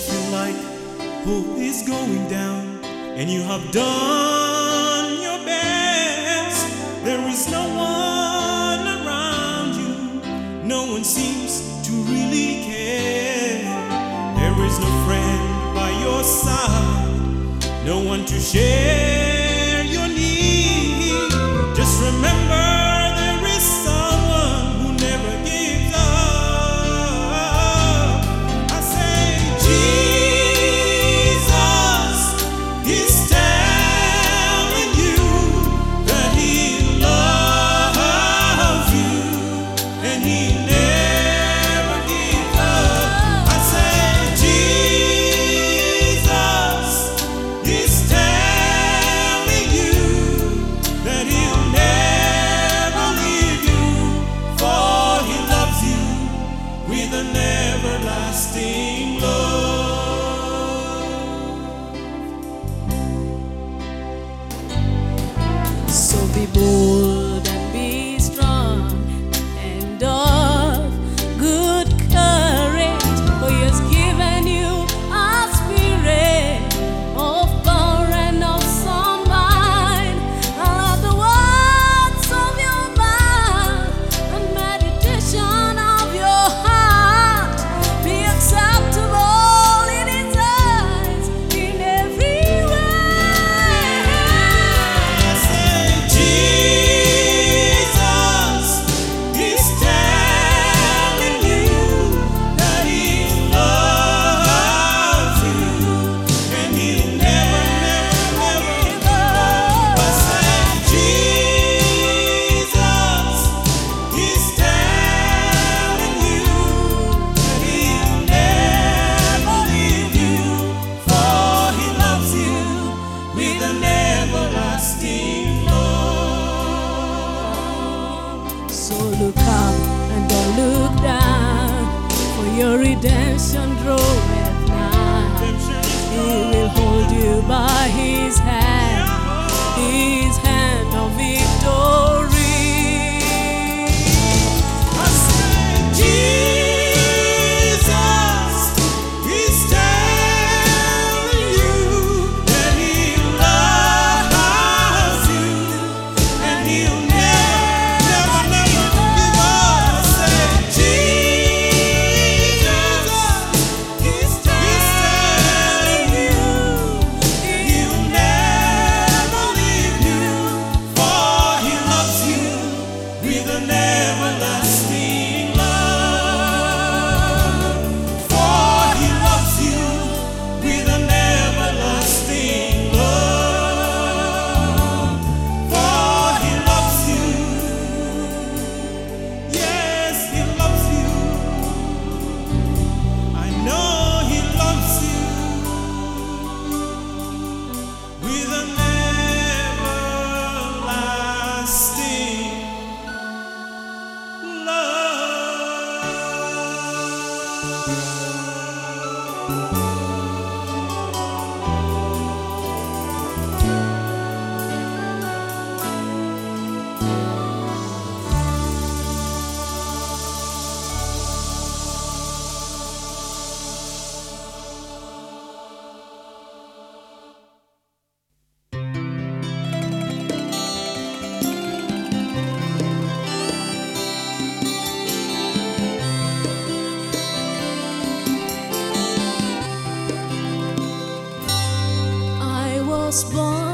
feel like hope is going down and you have done your best, there is no one around you, no one seems to really care. There is no friend by your side, no one to share. see. was born.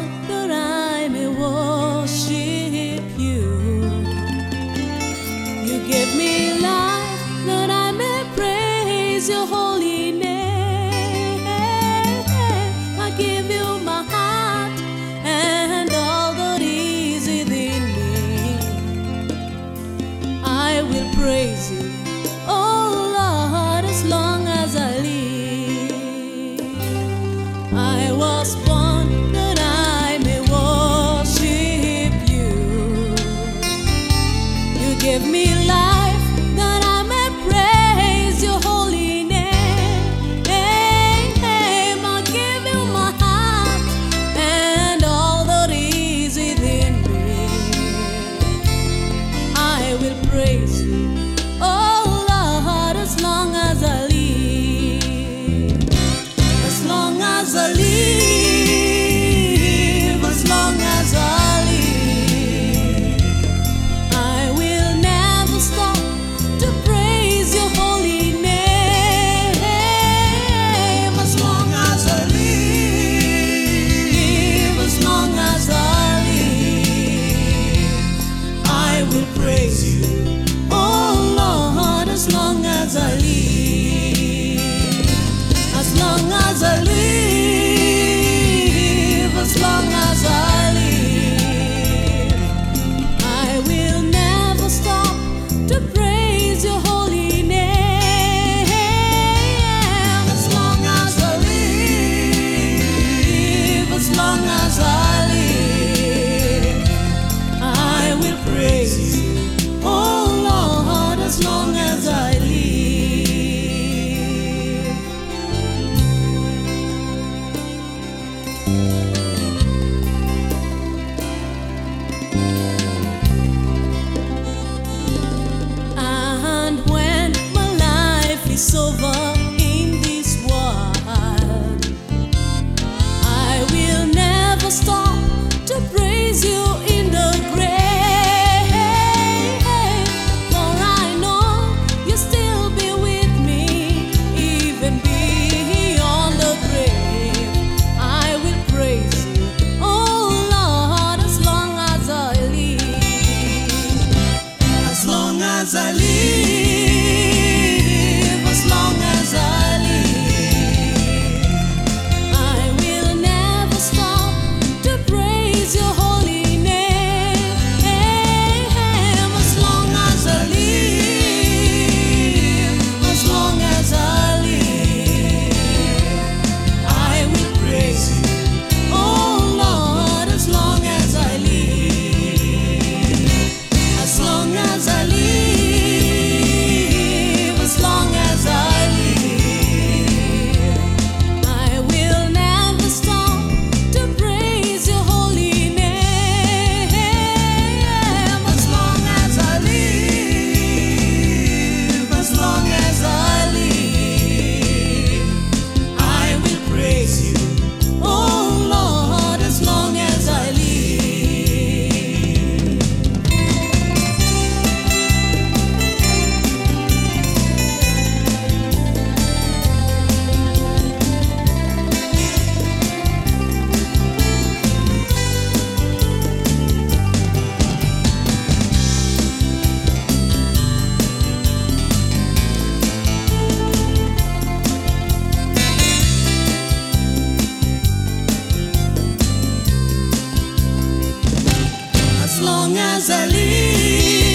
Long as I live,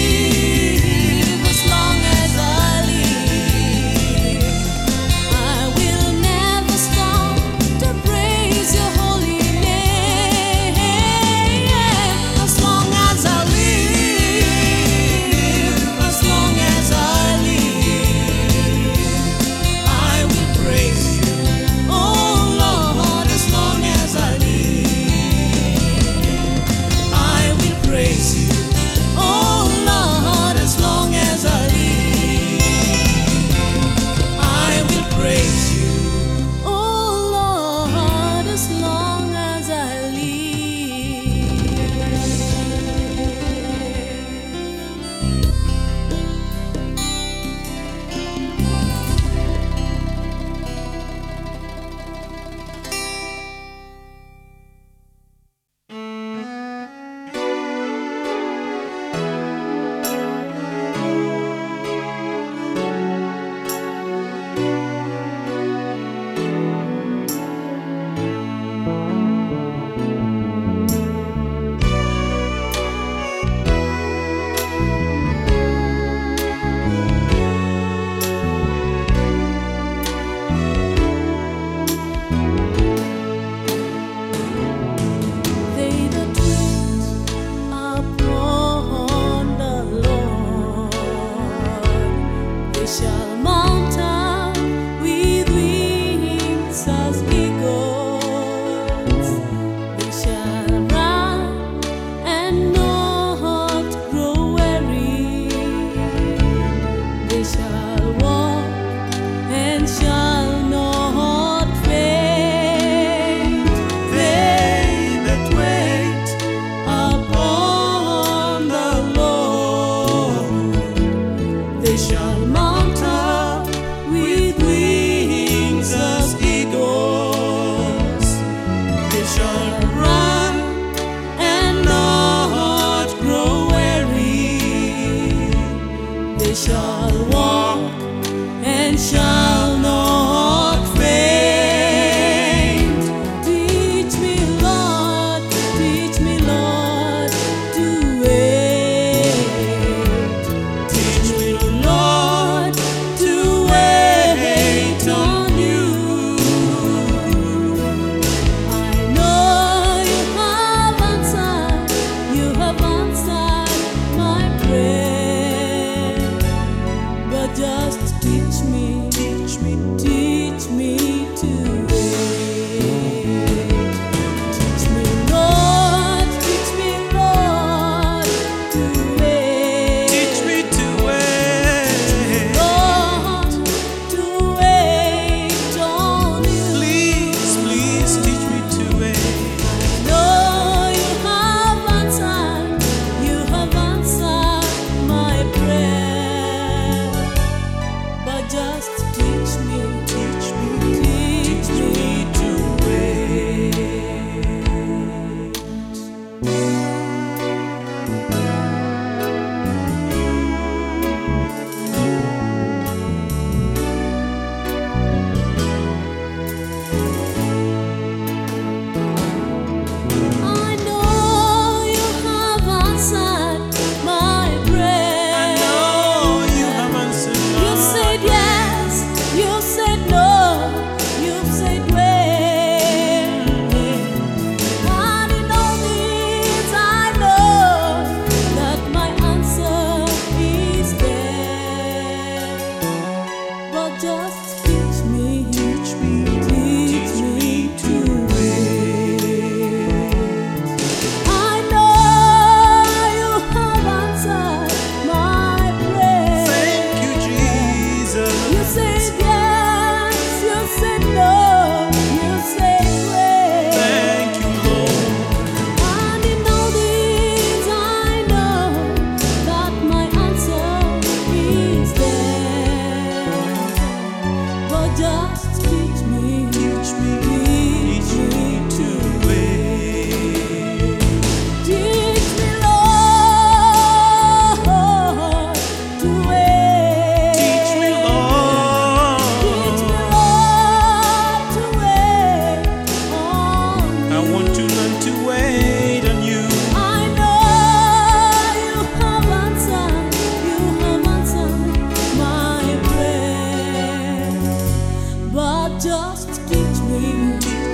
just keeps me